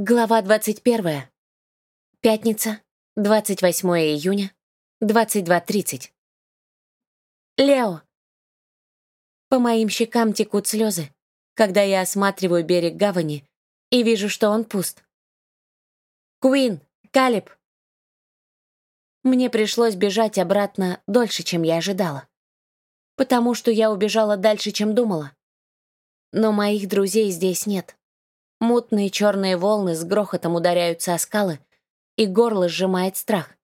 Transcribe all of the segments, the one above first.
Глава 21. Пятница, 28 июня, 22.30. Лео. По моим щекам текут слезы, когда я осматриваю берег гавани и вижу, что он пуст. Куин, Калиб. Мне пришлось бежать обратно дольше, чем я ожидала. Потому что я убежала дальше, чем думала. Но моих друзей здесь нет. Мутные черные волны с грохотом ударяются о скалы, и горло сжимает страх.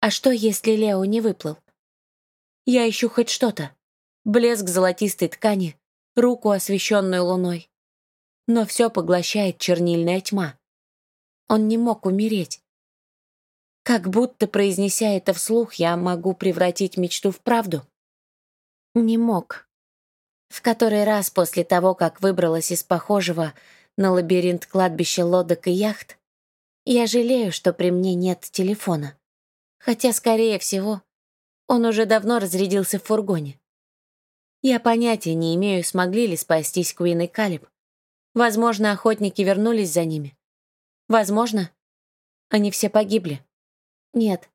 А что, если Лео не выплыл? Я ищу хоть что-то. Блеск золотистой ткани, руку, освещенную луной. Но все поглощает чернильная тьма. Он не мог умереть. Как будто, произнеся это вслух, я могу превратить мечту в правду. Не мог. В который раз после того, как выбралась из похожего на лабиринт кладбища лодок и яхт, я жалею, что при мне нет телефона. Хотя, скорее всего, он уже давно разрядился в фургоне. Я понятия не имею, смогли ли спастись Куин и Калиб. Возможно, охотники вернулись за ними. Возможно, они все погибли. Нет.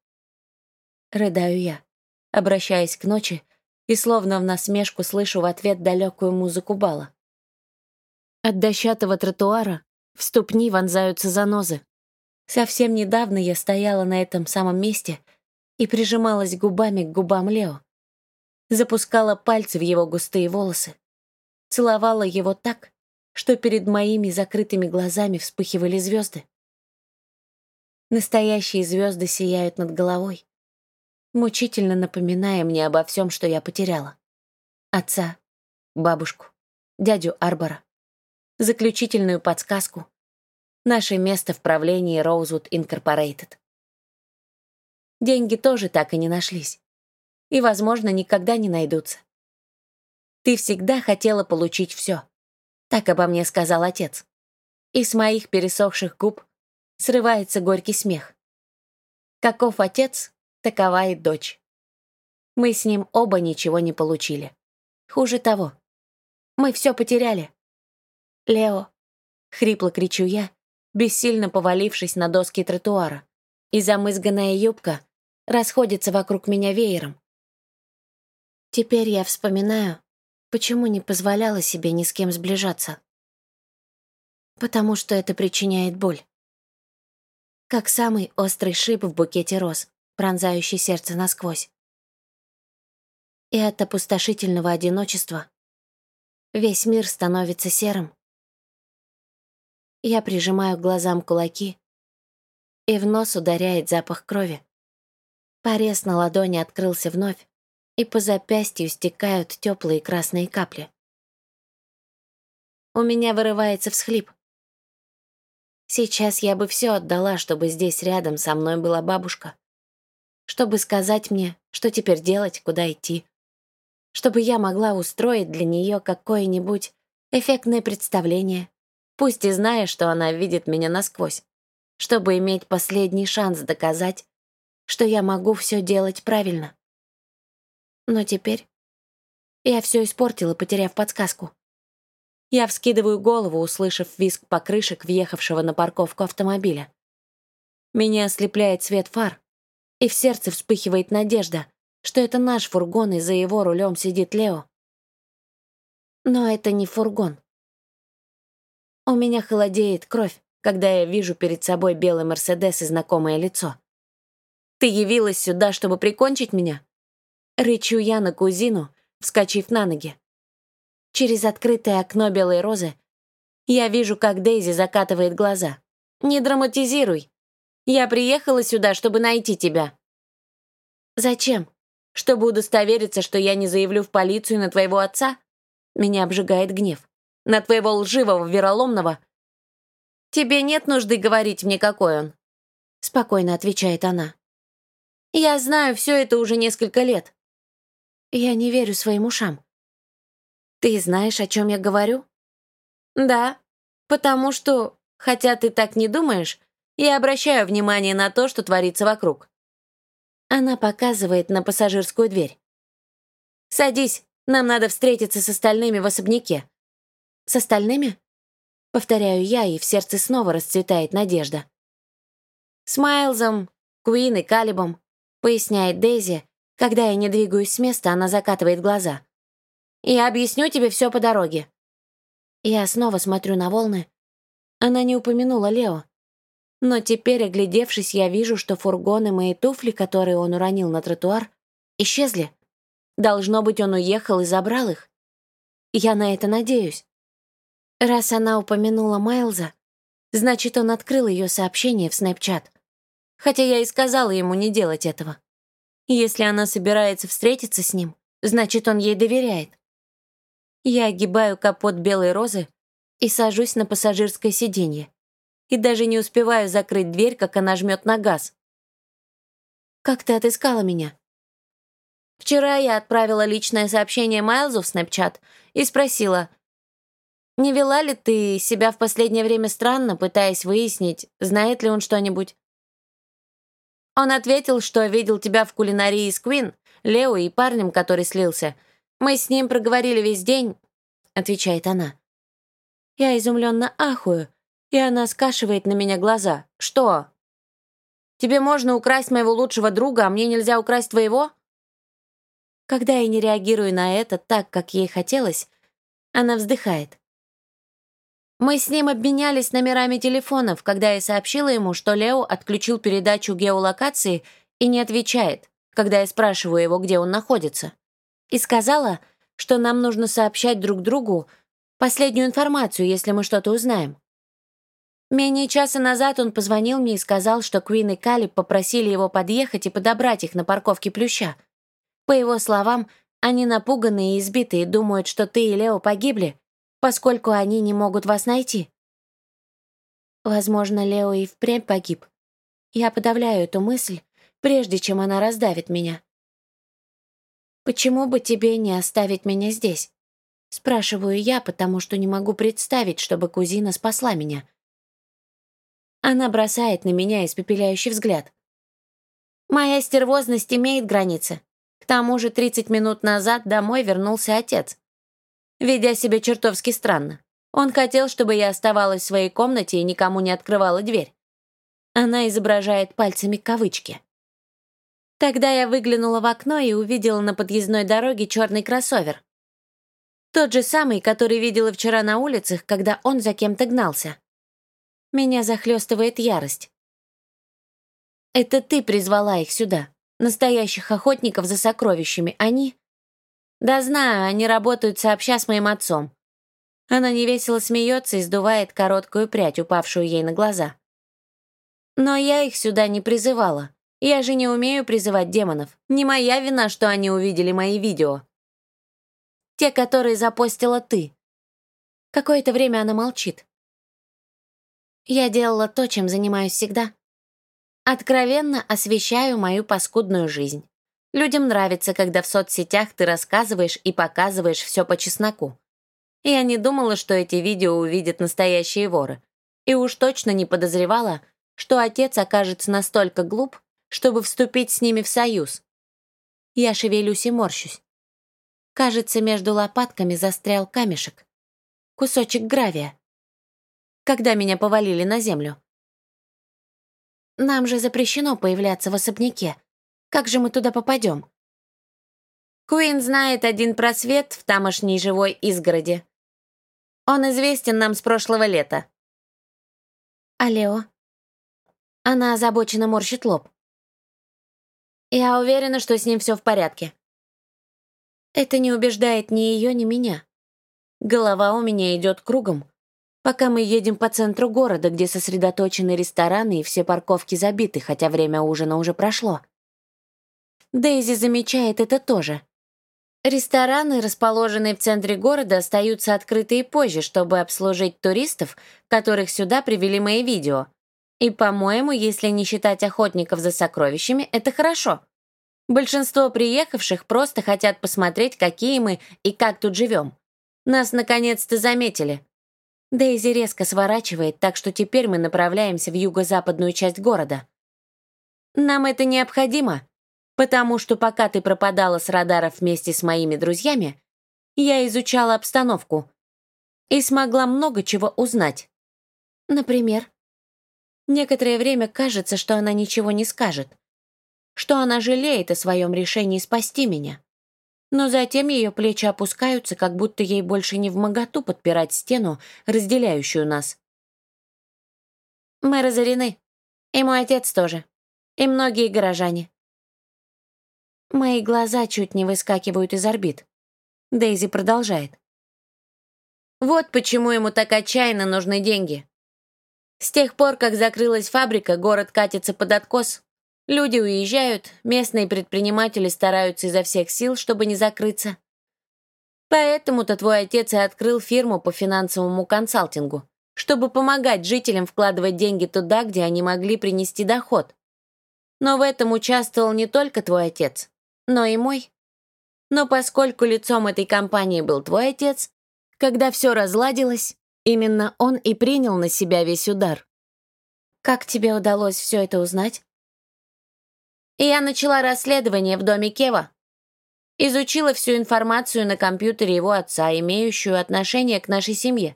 Рыдаю я, обращаясь к ночи, и словно в насмешку слышу в ответ далекую музыку бала. От дощатого тротуара в ступни вонзаются занозы. Совсем недавно я стояла на этом самом месте и прижималась губами к губам Лео. Запускала пальцы в его густые волосы. Целовала его так, что перед моими закрытыми глазами вспыхивали звезды. Настоящие звезды сияют над головой, мучительно напоминая мне обо всем, что я потеряла. Отца, бабушку, дядю Арбора заключительную подсказку. Наше место в правлении Rosewood Incorporated. Деньги тоже так и не нашлись. И, возможно, никогда не найдутся. Ты всегда хотела получить все. Так обо мне сказал отец. И с моих пересохших губ срывается горький смех. Каков отец, такова и дочь. Мы с ним оба ничего не получили. Хуже того, мы все потеряли. «Лео!» — хрипло кричу я, бессильно повалившись на доски тротуара, и замызганная юбка расходится вокруг меня веером. Теперь я вспоминаю, почему не позволяла себе ни с кем сближаться. Потому что это причиняет боль. Как самый острый шип в букете роз, пронзающий сердце насквозь. И от опустошительного одиночества весь мир становится серым, я прижимаю к глазам кулаки, и в нос ударяет запах крови. Порез на ладони открылся вновь, и по запястью стекают теплые красные капли. У меня вырывается всхлип. Сейчас я бы все отдала, чтобы здесь рядом со мной была бабушка. Чтобы сказать мне, что теперь делать, куда идти. Чтобы я могла устроить для нее какое-нибудь эффектное представление, пусть и зная, что она видит меня насквозь, чтобы иметь последний шанс доказать, что я могу все делать правильно. Но теперь я все испортила, потеряв подсказку. Я вскидываю голову, услышав визг покрышек въехавшего на парковку автомобиля. Меня ослепляет свет фар, и в сердце вспыхивает надежда, что это наш фургон, и за его рулем сидит Лео. Но это не фургон. У меня холодеет кровь, когда я вижу перед собой белый Мерседес и знакомое лицо. «Ты явилась сюда, чтобы прикончить меня?» Рычу я на кузину, вскочив на ноги. Через открытое окно белой розы я вижу, как Дейзи закатывает глаза. «Не драматизируй. Я приехала сюда, чтобы найти тебя». «Зачем? Чтобы удостовериться, что я не заявлю в полицию на твоего отца?» Меня обжигает гнев на твоего лживого вероломного. Тебе нет нужды говорить мне, какой он. Спокойно отвечает она. Я знаю все это уже несколько лет. Я не верю своим ушам. Ты знаешь, о чем я говорю? Да, потому что, хотя ты так не думаешь, я обращаю внимание на то, что творится вокруг. Она показывает на пассажирскую дверь. «Садись, нам надо встретиться с остальными в особняке. С остальными? Повторяю я, и в сердце снова расцветает надежда. С Майлзом, Куин и Калибом, поясняет Дейзи, когда я не двигаюсь с места, она закатывает глаза. «Я объясню тебе все по дороге». Я снова смотрю на волны. Она не упомянула Лео. Но теперь, оглядевшись, я вижу, что фургоны мои туфли, которые он уронил на тротуар, исчезли. Должно быть, он уехал и забрал их. Я на это надеюсь. Раз она упомянула Майлза, значит, он открыл ее сообщение в Снэпчат. Хотя я и сказала ему не делать этого. Если она собирается встретиться с ним, значит, он ей доверяет. Я огибаю капот белой розы и сажусь на пассажирское сиденье. И даже не успеваю закрыть дверь, как она жмет на газ. «Как ты отыскала меня?» Вчера я отправила личное сообщение Майлзу в Снэпчат и спросила, «Не вела ли ты себя в последнее время странно, пытаясь выяснить, знает ли он что-нибудь?» Он ответил, что видел тебя в кулинарии с Квин, Лео и парнем, который слился. Мы с ним проговорили весь день, — отвечает она. Я изумленно ахую, и она скашивает на меня глаза. «Что? Тебе можно украсть моего лучшего друга, а мне нельзя украсть твоего?» Когда я не реагирую на это так, как ей хотелось, она вздыхает. Мы с ним обменялись номерами телефонов, когда я сообщила ему, что Лео отключил передачу геолокации и не отвечает, когда я спрашиваю его, где он находится. И сказала, что нам нужно сообщать друг другу последнюю информацию, если мы что-то узнаем. Менее часа назад он позвонил мне и сказал, что Куин и Калиб попросили его подъехать и подобрать их на парковке Плюща — по его словам, они напуганные и избитые думают, что ты и Лео погибли, поскольку они не могут вас найти. Возможно, Лео и впрямь погиб. Я подавляю эту мысль, прежде чем она раздавит меня. «Почему бы тебе не оставить меня здесь?» Спрашиваю я, потому что не могу представить, чтобы кузина спасла меня. Она бросает на меня испепеляющий взгляд. «Моя стервозность имеет границы тому же 30 минут назад домой вернулся отец. Ведя себя чертовски странно. Он хотел, чтобы я оставалась в своей комнате и никому не открывала дверь. Она изображает пальцами кавычки. Тогда я выглянула в окно и увидела на подъездной дороге черный кроссовер. Тот же самый, который видела вчера на улицах, когда он за кем-то гнался. Меня захлестывает ярость. Это ты призвала их сюда настоящих охотников за сокровищами, они... Да знаю, они работают сообща с моим отцом. Она невесело смеется и сдувает короткую прядь, упавшую ей на глаза. Но я их сюда не призывала. Я же не умею призывать демонов. Не моя вина, что они увидели мои видео. Те, которые запостила ты. Какое-то время она молчит. Я делала то, чем занимаюсь всегда. Откровенно освещаю мою паскудную жизнь. Людям нравится, когда в соцсетях ты рассказываешь и показываешь все по чесноку. Я не думала, что эти видео увидят настоящие воры. И уж точно не подозревала, что отец окажется настолько глуп, чтобы вступить с ними в союз. Я шевелюсь и морщусь. Кажется, между лопатками застрял камешек. Кусочек гравия. Когда меня повалили на землю, нам же запрещено появляться в особняке. Как же мы туда попадем? Куин знает один просвет в тамошней живой изгороди. Он известен нам с прошлого лета. А? Она озабоченно морщит лоб. Я уверена, что с ним все в порядке. Это не убеждает ни ее, ни меня. Голова у меня идет кругом пока мы едем по центру города, где сосредоточены рестораны и все парковки забиты, хотя время ужина уже прошло. Дейзи замечает это тоже. Рестораны, расположенные в центре города, остаются открыты и позже, чтобы обслужить туристов, которых сюда привели мои видео. И, по-моему, если не считать охотников за сокровищами, это хорошо. Большинство приехавших просто хотят посмотреть, какие мы и как тут живем. Нас наконец-то заметили. Дейзи резко сворачивает, так что теперь мы направляемся в юго-западную часть города. Нам это необходимо, потому что пока ты пропадала с радаров вместе с моими друзьями, я изучала обстановку и смогла много чего узнать. Например? Некоторое время кажется, что она ничего не скажет, что она жалеет о своем решении спасти меня. Но затем ее плечи опускаются, как будто ей больше не в моготу подпирать стену, разделяющую нас. Мы разорены. И мой отец тоже. И многие горожане. Мои глаза чуть не выскакивают из орбит. Дейзи продолжает. Вот почему ему так отчаянно нужны деньги. С тех пор, как закрылась фабрика, город катится под откос. Люди уезжают, местные предприниматели стараются изо всех сил, чтобы не закрыться. Поэтому-то твой отец и открыл фирму по финансовому консалтингу, чтобы помогать жителям вкладывать деньги туда, где они могли принести доход. Но в этом участвовал не только твой отец, но и мой. Но поскольку лицом этой компании был твой отец, когда все разладилось, именно он и принял на себя весь удар. Как тебе удалось все это узнать? Я начала расследование в доме Кева. Изучила всю информацию на компьютере его отца, имеющую отношение к нашей семье.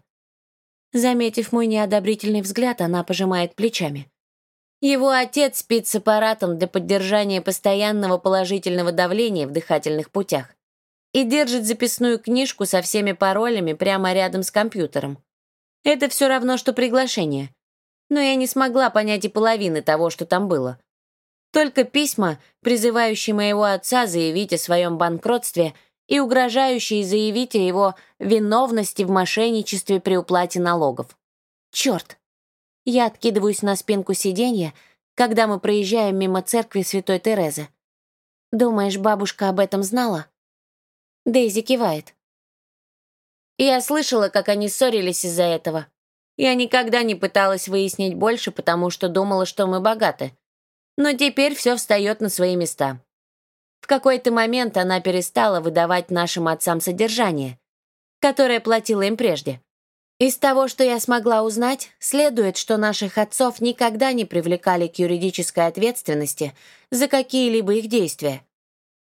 Заметив мой неодобрительный взгляд, она пожимает плечами. Его отец спит с аппаратом для поддержания постоянного положительного давления в дыхательных путях и держит записную книжку со всеми паролями прямо рядом с компьютером. Это все равно, что приглашение. Но я не смогла понять и половины того, что там было. Только письма, призывающие моего отца заявить о своем банкротстве и угрожающие заявить о его виновности в мошенничестве при уплате налогов. Черт! Я откидываюсь на спинку сиденья, когда мы проезжаем мимо церкви Святой Терезы. Думаешь, бабушка об этом знала? Дейзи кивает. Я слышала, как они ссорились из-за этого. Я никогда не пыталась выяснить больше, потому что думала, что мы богаты. Но теперь все встает на свои места. В какой-то момент она перестала выдавать нашим отцам содержание, которое платила им прежде. Из того, что я смогла узнать, следует, что наших отцов никогда не привлекали к юридической ответственности за какие-либо их действия.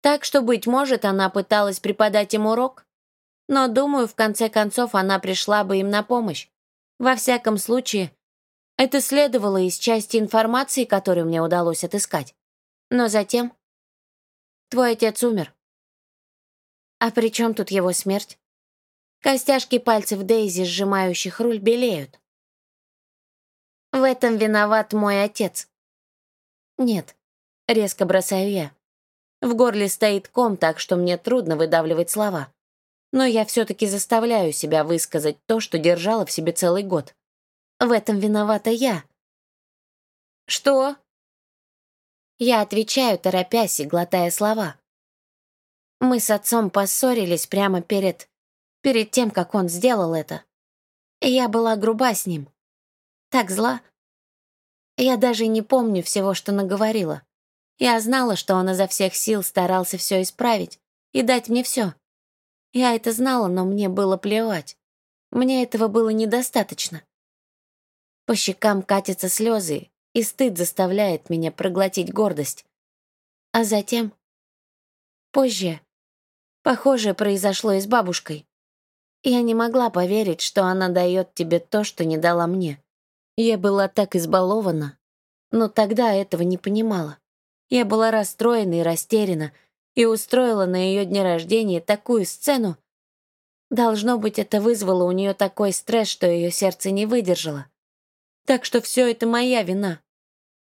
Так что, быть может, она пыталась преподать им урок. Но, думаю, в конце концов она пришла бы им на помощь. Во всяком случае, это следовало из части информации, которую мне удалось отыскать. Но затем... Твой отец умер. А при чем тут его смерть? Костяшки пальцев Дейзи, сжимающих руль, белеют. В этом виноват мой отец. Нет, резко бросаю я. В горле стоит ком, так что мне трудно выдавливать слова. Но я все-таки заставляю себя высказать то, что держала в себе целый год. В этом виновата я. Что? Я отвечаю, торопясь и глотая слова. Мы с отцом поссорились прямо перед перед тем, как он сделал это. И я была груба с ним. Так зла. Я даже не помню всего, что наговорила. Я знала, что он изо всех сил старался все исправить и дать мне все. Я это знала, но мне было плевать. Мне этого было недостаточно. По щекам катятся слезы, и стыд заставляет меня проглотить гордость. А затем... Позже... Похожее произошло и с бабушкой. Я не могла поверить, что она дает тебе то, что не дала мне. Я была так избалована, но тогда этого не понимала. Я была расстроена и растеряна, и устроила на ее дне рождения такую сцену. Должно быть, это вызвало у нее такой стресс, что ее сердце не выдержало. Так что все это моя вина,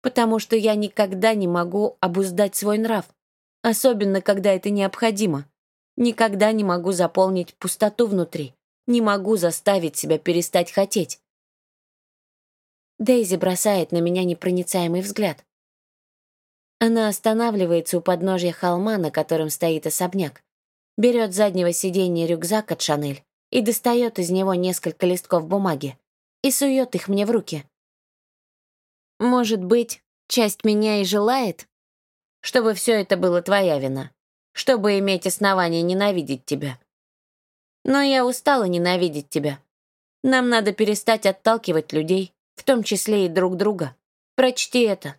потому что я никогда не могу обуздать свой нрав, особенно когда это необходимо. Никогда не могу заполнить пустоту внутри. Не могу заставить себя перестать хотеть. Дейзи бросает на меня непроницаемый взгляд. Она останавливается у подножья холма, на котором стоит особняк, берет с заднего сиденья рюкзак от Шанель и достает из него несколько листков бумаги и сует их мне в руки. Может быть, часть меня и желает, чтобы все это было твоя вина чтобы иметь основание ненавидеть тебя. Но я устала ненавидеть тебя. Нам надо перестать отталкивать людей, в том числе и друг друга. Прочти это.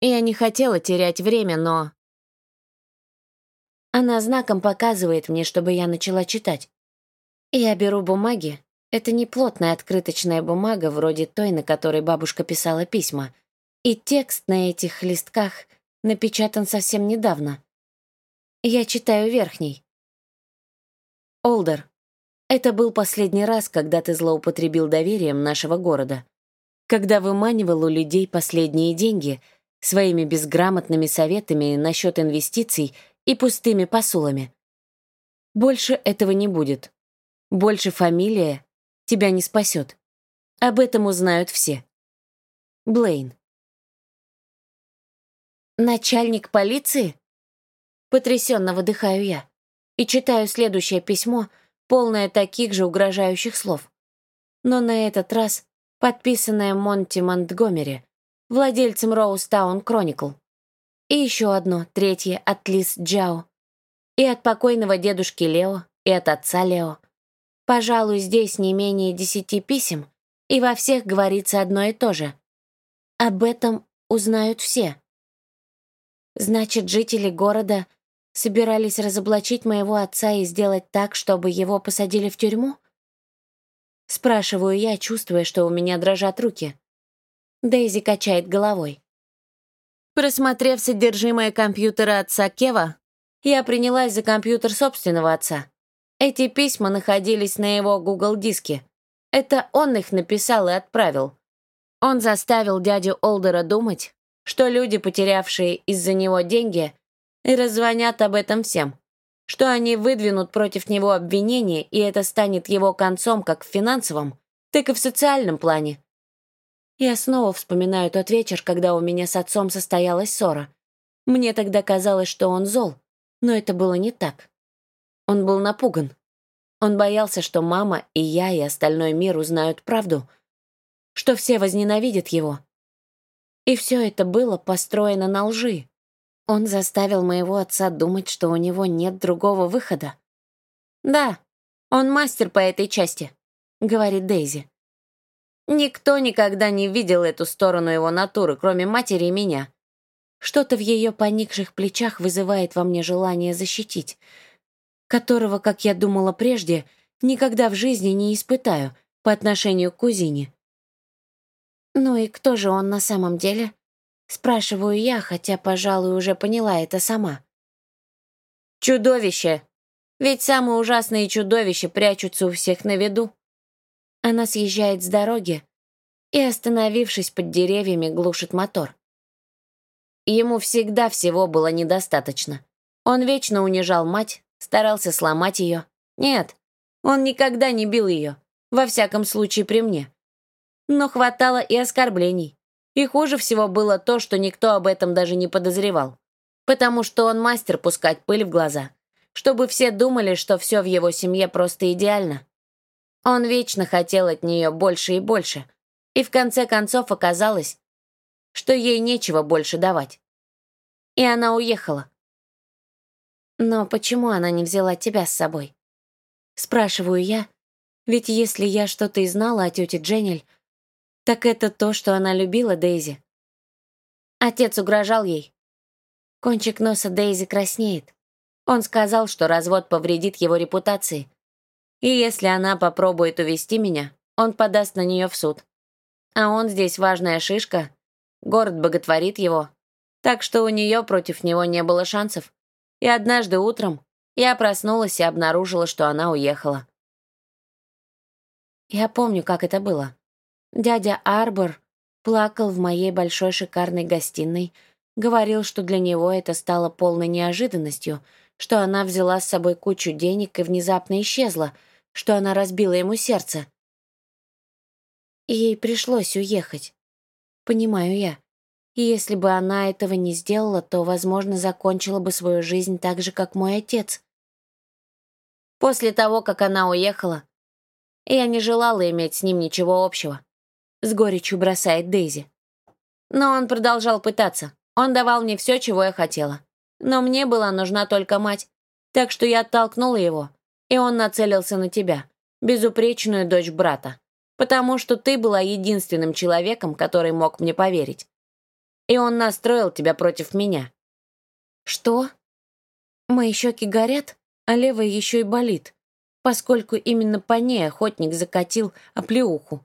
Я не хотела терять время, но... Она знаком показывает мне, чтобы я начала читать. Я беру бумаги, Это не плотная открыточная бумага, вроде той, на которой бабушка писала письма. И текст на этих листках напечатан совсем недавно. Я читаю верхний. Олдер, это был последний раз, когда ты злоупотребил доверием нашего города. Когда выманивал у людей последние деньги своими безграмотными советами насчет инвестиций и пустыми посулами. Больше этого не будет. Больше фамилия тебя не спасет. Об этом узнают все. Блейн. Начальник полиции? Потрясенно выдыхаю я и читаю следующее письмо, полное таких же угрожающих слов. Но на этот раз подписанное Монти Монтгомери, владельцем Роустаун Кроникл. И еще одно, третье, от Лиз Джао. И от покойного дедушки Лео, и от отца Лео. Пожалуй, здесь не менее десяти писем, и во всех говорится одно и то же. Об этом узнают все. Значит, жители города собирались разоблачить моего отца и сделать так, чтобы его посадили в тюрьму? Спрашиваю я, чувствуя, что у меня дрожат руки. Дейзи качает головой. Просмотрев содержимое компьютера отца Кева, я принялась за компьютер собственного отца. Эти письма находились на его Google-диске. Это он их написал и отправил. Он заставил дядю Олдера думать, что люди, потерявшие из-за него деньги, и раззвонят об этом всем, что они выдвинут против него обвинения, и это станет его концом как в финансовом, так и в социальном плане. Я снова вспоминаю тот вечер, когда у меня с отцом состоялась ссора. Мне тогда казалось, что он зол, но это было не так. Он был напуган. Он боялся, что мама и я, и остальной мир узнают правду, что все возненавидят его. И все это было построено на лжи. Он заставил моего отца думать, что у него нет другого выхода. «Да, он мастер по этой части», — говорит Дейзи. «Никто никогда не видел эту сторону его натуры, кроме матери и меня. Что-то в ее поникших плечах вызывает во мне желание защитить — которого, как я думала прежде, никогда в жизни не испытаю по отношению к кузине. «Ну и кто же он на самом деле?» Спрашиваю я, хотя, пожалуй, уже поняла это сама. «Чудовище! Ведь самые ужасные чудовища прячутся у всех на виду». Она съезжает с дороги и, остановившись под деревьями, глушит мотор. Ему всегда всего было недостаточно. Он вечно унижал мать, Старался сломать ее? Нет, он никогда не бил ее, во всяком случае при мне. Но хватало и оскорблений. И хуже всего было то, что никто об этом даже не подозревал. Потому что он мастер пускать пыль в глаза. Чтобы все думали, что все в его семье просто идеально. Он вечно хотел от нее больше и больше. И в конце концов оказалось, что ей нечего больше давать. И она уехала. Но почему она не взяла тебя с собой? Спрашиваю я, ведь если я что-то и знала о тете Дженнель, так это то, что она любила Дейзи. Отец угрожал ей. Кончик носа Дейзи краснеет. Он сказал, что развод повредит его репутации. И если она попробует увести меня, он подаст на нее в суд. А он здесь важная шишка. Город боготворит его. Так что у нее против него не было шансов. И однажды утром я проснулась и обнаружила, что она уехала. Я помню, как это было. Дядя Арбор плакал в моей большой шикарной гостиной, говорил, что для него это стало полной неожиданностью, что она взяла с собой кучу денег и внезапно исчезла, что она разбила ему сердце. ей пришлось уехать. Понимаю я. И если бы она этого не сделала, то, возможно, закончила бы свою жизнь так же, как мой отец. После того, как она уехала, я не желала иметь с ним ничего общего. С горечью бросает Дейзи. Но он продолжал пытаться. Он давал мне все, чего я хотела. Но мне была нужна только мать. Так что я оттолкнула его, и он нацелился на тебя, безупречную дочь брата. Потому что ты была единственным человеком, который мог мне поверить и он настроил тебя против меня». «Что?» Мои щеки горят, а левая еще и болит. поскольку именно по ней охотник закатил оплеуху.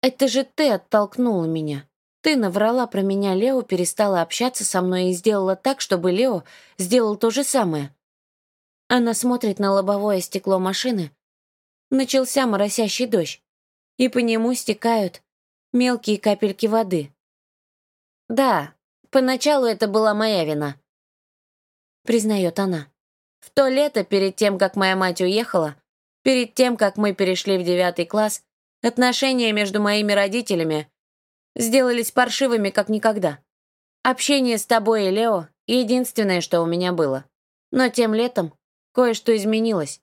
«Это же ты оттолкнула меня. Ты наврала про меня, Лео перестала общаться со мной и сделала так, чтобы Лео сделал то же самое». Она смотрит на лобовое стекло машины. Начался моросящий дождь, и по нему стекают мелкие капельки воды. «Да, поначалу это была моя вина», — признает она. В то лето, перед тем, как моя мать уехала, перед тем, как мы перешли в девятый класс, отношения между моими родителями сделались паршивыми, как никогда. Общение с тобой и Лео — единственное, что у меня было. Но тем летом кое-что изменилось.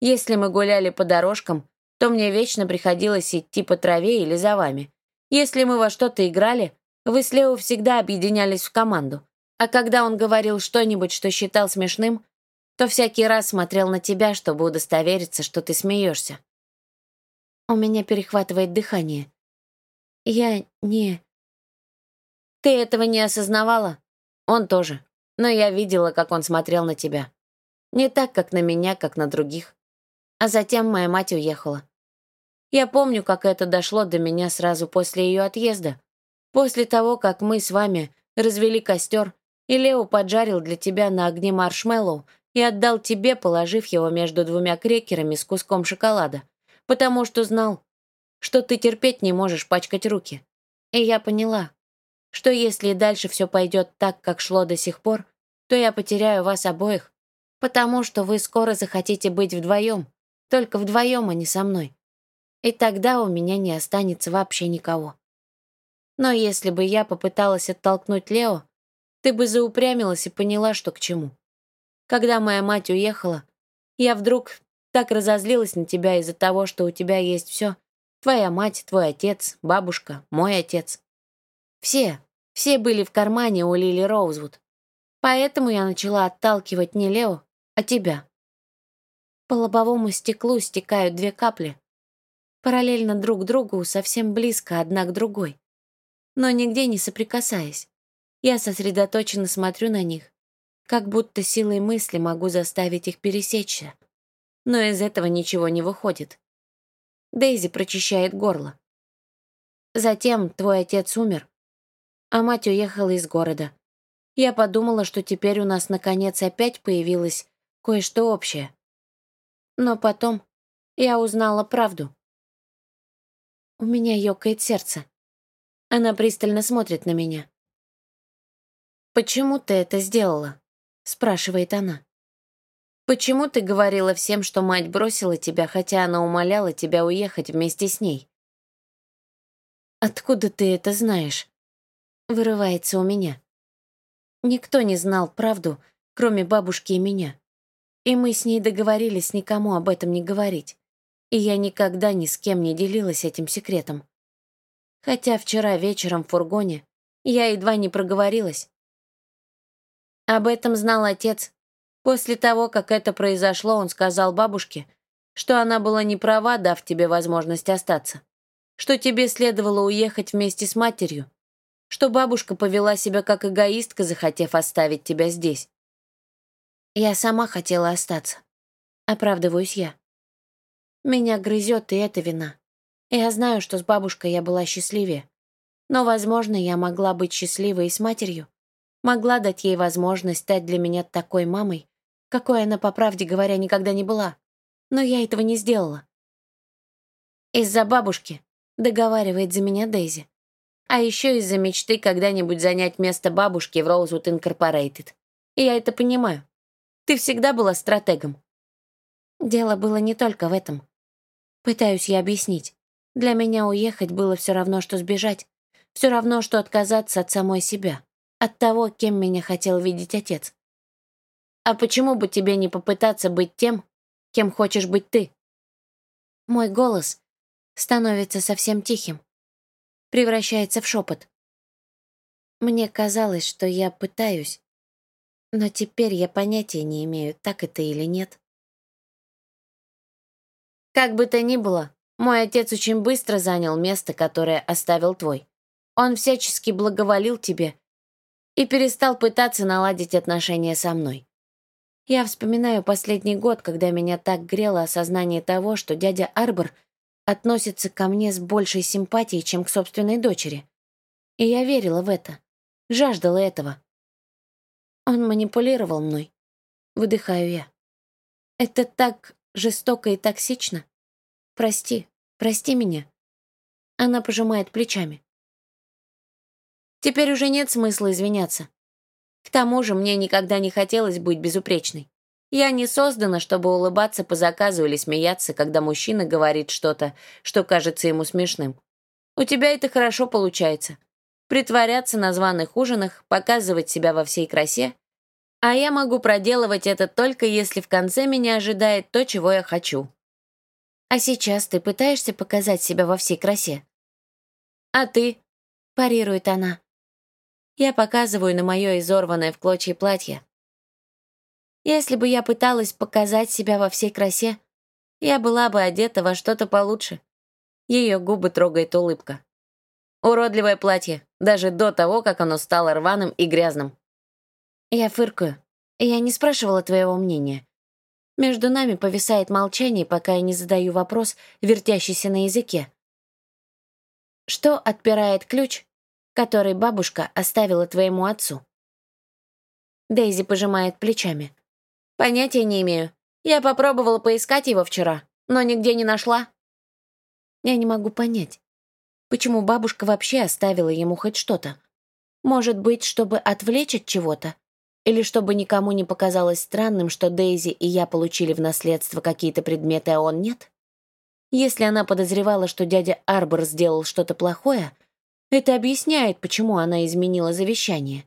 Если мы гуляли по дорожкам, то мне вечно приходилось идти по траве или за вами. Если мы во что-то играли, вы с Лео всегда объединялись в команду. А когда он говорил что-нибудь, что считал смешным, то всякий раз смотрел на тебя, чтобы удостовериться, что ты смеешься. У меня перехватывает дыхание. Я не... Ты этого не осознавала? Он тоже. Но я видела, как он смотрел на тебя. Не так, как на меня, как на других. А затем моя мать уехала. Я помню, как это дошло до меня сразу после ее отъезда. После того, как мы с вами развели костер, и Лео поджарил для тебя на огне маршмеллоу и отдал тебе, положив его между двумя крекерами с куском шоколада, потому что знал, что ты терпеть не можешь пачкать руки. И я поняла, что если и дальше все пойдет так, как шло до сих пор, то я потеряю вас обоих, потому что вы скоро захотите быть вдвоем, только вдвоем, а не со мной. И тогда у меня не останется вообще никого. Но если бы я попыталась оттолкнуть Лео, ты бы заупрямилась и поняла, что к чему. Когда моя мать уехала, я вдруг так разозлилась на тебя из-за того, что у тебя есть все. Твоя мать, твой отец, бабушка, мой отец. Все, все были в кармане у Лили Роузвуд. Поэтому я начала отталкивать не Лео, а тебя. По лобовому стеклу стекают две капли. Параллельно друг другу, совсем близко одна к другой. Но нигде не соприкасаясь. Я сосредоточенно смотрю на них как будто силой мысли могу заставить их пересечься. Но из этого ничего не выходит. Дейзи прочищает горло. Затем твой отец умер, а мать уехала из города. Я подумала, что теперь у нас наконец опять появилось кое-что общее. Но потом я узнала правду. У меня ёкает сердце. Она пристально смотрит на меня. «Почему ты это сделала?» спрашивает она. «Почему ты говорила всем, что мать бросила тебя, хотя она умоляла тебя уехать вместе с ней?» «Откуда ты это знаешь?» Вырывается у меня. Никто не знал правду, кроме бабушки и меня. И мы с ней договорились никому об этом не говорить. И я никогда ни с кем не делилась этим секретом. Хотя вчера вечером в фургоне я едва не проговорилась. Об этом знал отец. После того, как это произошло, он сказал бабушке, что она была не права, дав тебе возможность остаться, что тебе следовало уехать вместе с матерью, что бабушка повела себя как эгоистка, захотев оставить тебя здесь. Я сама хотела остаться. Оправдываюсь я. Меня грызет и эта вина. Я знаю, что с бабушкой я была счастливее. Но, возможно, я могла быть счастливой и с матерью могла дать ей возможность стать для меня такой мамой, какой она, по правде говоря, никогда не была. Но я этого не сделала. Из-за бабушки, договаривает за меня Дейзи. А еще из-за мечты когда-нибудь занять место бабушки в Rosewood Incorporated. И я это понимаю. Ты всегда была стратегом. Дело было не только в этом. Пытаюсь я объяснить. Для меня уехать было все равно, что сбежать. Все равно, что отказаться от самой себя от того, кем меня хотел видеть отец. А почему бы тебе не попытаться быть тем, кем хочешь быть ты? Мой голос становится совсем тихим, превращается в шепот. Мне казалось, что я пытаюсь, но теперь я понятия не имею, так это или нет. Как бы то ни было, мой отец очень быстро занял место, которое оставил твой. Он всячески благоволил тебе и перестал пытаться наладить отношения со мной. Я вспоминаю последний год, когда меня так грело осознание того, что дядя Арбор относится ко мне с большей симпатией, чем к собственной дочери. И я верила в это, жаждала этого. Он манипулировал мной. Выдыхаю я. Это так жестоко и токсично. Прости, прости меня. Она пожимает плечами. Теперь уже нет смысла извиняться. К тому же мне никогда не хотелось быть безупречной. Я не создана, чтобы улыбаться по заказу или смеяться, когда мужчина говорит что-то, что кажется ему смешным. У тебя это хорошо получается. Притворяться на званых ужинах, показывать себя во всей красе. А я могу проделывать это только если в конце меня ожидает то, чего я хочу. А сейчас ты пытаешься показать себя во всей красе? А ты? Парирует она. Я показываю на мое изорванное в клочья платье. Если бы я пыталась показать себя во всей красе, я была бы одета во что-то получше. Ее губы трогает улыбка. Уродливое платье, даже до того, как оно стало рваным и грязным. Я фыркаю. Я не спрашивала твоего мнения. Между нами повисает молчание, пока я не задаю вопрос, вертящийся на языке. Что отпирает ключ, который бабушка оставила твоему отцу?» Дейзи пожимает плечами. «Понятия не имею. Я попробовала поискать его вчера, но нигде не нашла». Я не могу понять, почему бабушка вообще оставила ему хоть что-то. Может быть, чтобы отвлечь от чего-то? Или чтобы никому не показалось странным, что Дейзи и я получили в наследство какие-то предметы, а он нет? Если она подозревала, что дядя Арбор сделал что-то плохое, это объясняет, почему она изменила завещание.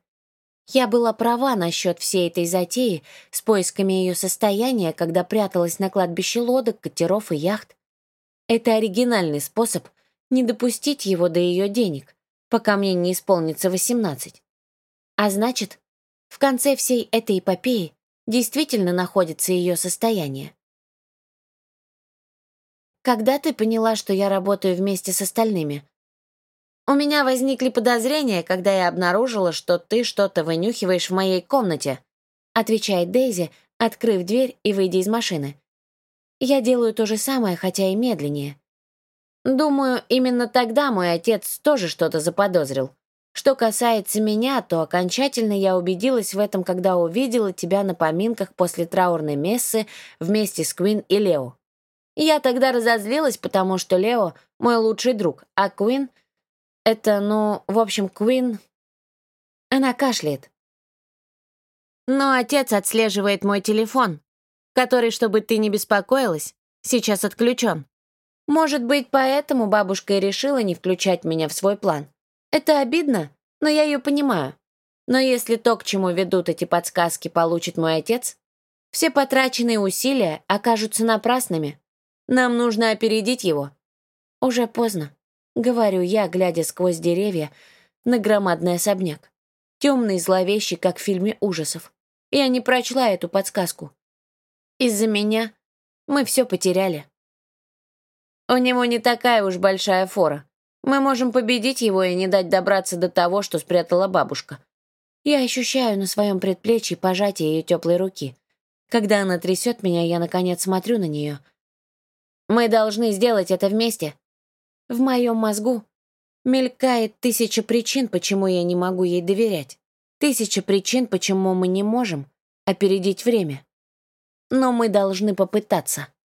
Я была права насчет всей этой затеи с поисками ее состояния, когда пряталась на кладбище лодок, катеров и яхт. Это оригинальный способ не допустить его до ее денег, пока мне не исполнится восемнадцать. А значит, в конце всей этой эпопеи действительно находится ее состояние. Когда ты поняла, что я работаю вместе с остальными? «У меня возникли подозрения, когда я обнаружила, что ты что-то вынюхиваешь в моей комнате», отвечает Дейзи, открыв дверь и выйдя из машины. Я делаю то же самое, хотя и медленнее. Думаю, именно тогда мой отец тоже что-то заподозрил. Что касается меня, то окончательно я убедилась в этом, когда увидела тебя на поминках после траурной мессы вместе с Квин и Лео. Я тогда разозлилась, потому что Лео — мой лучший друг, а Квин — это, ну, в общем, Квин... Она кашляет. Но отец отслеживает мой телефон, который, чтобы ты не беспокоилась, сейчас отключен. Может быть, поэтому бабушка и решила не включать меня в свой план. Это обидно, но я ее понимаю. Но если то, к чему ведут эти подсказки, получит мой отец, все потраченные усилия окажутся напрасными. Нам нужно опередить его. Уже поздно. Говорю я, глядя сквозь деревья на громадный особняк. Темный и зловещий, как в фильме ужасов. Я не прочла эту подсказку. Из-за меня мы все потеряли. У него не такая уж большая фора. Мы можем победить его и не дать добраться до того, что спрятала бабушка. Я ощущаю на своем предплечье пожатие ее теплой руки. Когда она трясет меня, я, наконец, смотрю на нее. Мы должны сделать это вместе. В моем мозгу мелькает тысяча причин, почему я не могу ей доверять. Тысяча причин, почему мы не можем опередить время. Но мы должны попытаться.